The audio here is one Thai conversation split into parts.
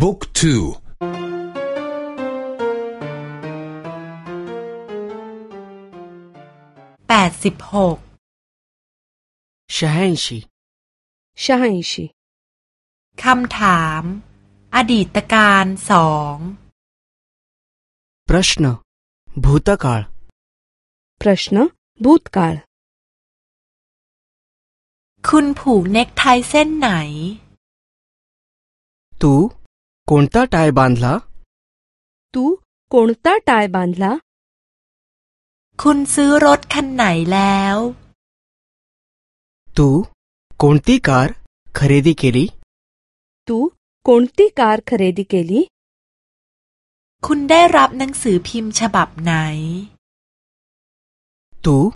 บุ๊กทูแปดสิบหกชาฮันชีชาฮันชีคำถาม อดีตการสองปรัชนาบูตกาลปรัชนาบูตกาลคุณผูกเน็กไทเส้นไหน ตู कोणता टाय बांधला तू कोणता टाय बांधला लॅव तू कोणती कार खरेदी केली तू कोणती कार खरेदी केली नाही तू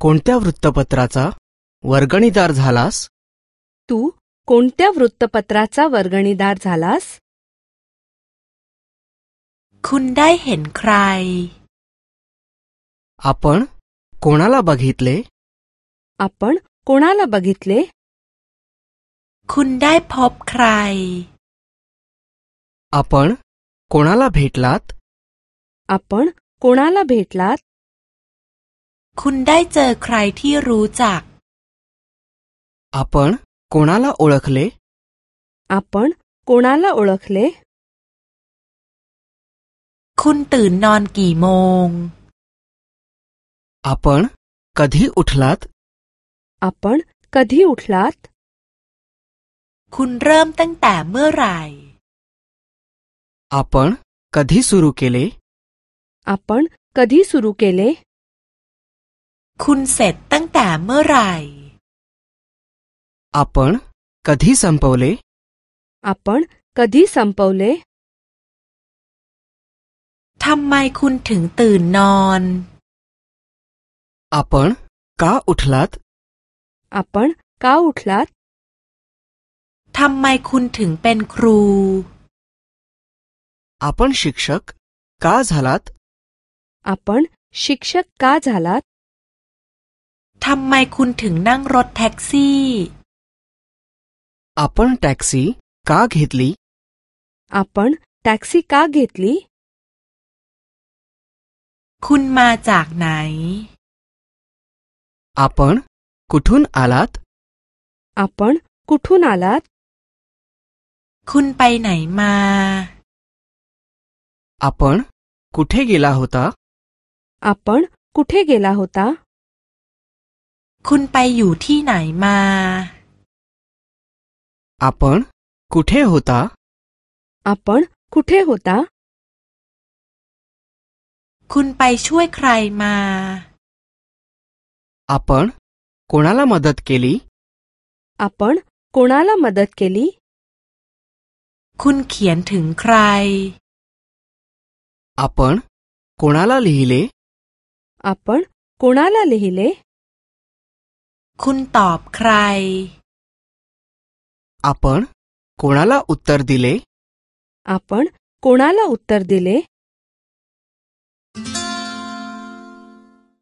कोणत्या वृत्तपत्राचा वर्गणीदार झालास तू कोणत्या वृत्तपत्राचा वर्गणीदार झालास हेन คุณได้เห็นใคร आपण कोणाला बघितले आपण कोणाला बघितले पॉप คุณได้พบใคร आपण कोणाला भेटलात आपण कोणाला भेटलात คุณได้เจอใครที่รู้จัก आपण कोणाला ओळखले आपण कोणाला ओळखले คุณตื่นนอนกี่โมงอาปน์กะดีอุทลัตอาปน์กะดีอุทลัตคุณ เริ่ม ตั้งแต่ เมื่อไรอาปน์กะดีสุรุเกเลอาปน์กะดีสุรุเกเลคุณ เสร็จ ตั้งแต่ เมื่อไรอาปน์กะดีสัมปเลอาปน์กะดีสัมปเลทำไมคุณถึงตื่นนอนอาปนก้าอุทลัดอาปนก้าอุทลัดทำไมคุณถึงเป็นครูอาปนศิกษกก้าจัลัดอาปนศิกษกก้าจัลัดทำไมคุณถึงนั่งรถแท็กซี่อาปนแท็กซี่ก้าเกิดลีอาปนแท็กซี่ก้าเกิดลีคุณมาจากไหน आपण कुठून आलात आपण कुठून आलात คุณไปไหนมา आपण कुठे गेला होता आपण कुठे गेला होता คุณไปอยู่ที่ไหนมา आपण कुठे होता आपण कुठे होता คุณไปช่วยใครมาอาปนโคนาลามาดัดเคลีอาปนโคนาลามาดัดเคลีคุณเขียนถึงใครอาปนโคนาลาลิฮิเลอาปนโคนาลาลิฮิเลคุณตอบใครอาปนโคนาลาอุตตรดิเลอาปนโคนาลาอุตตรดิเล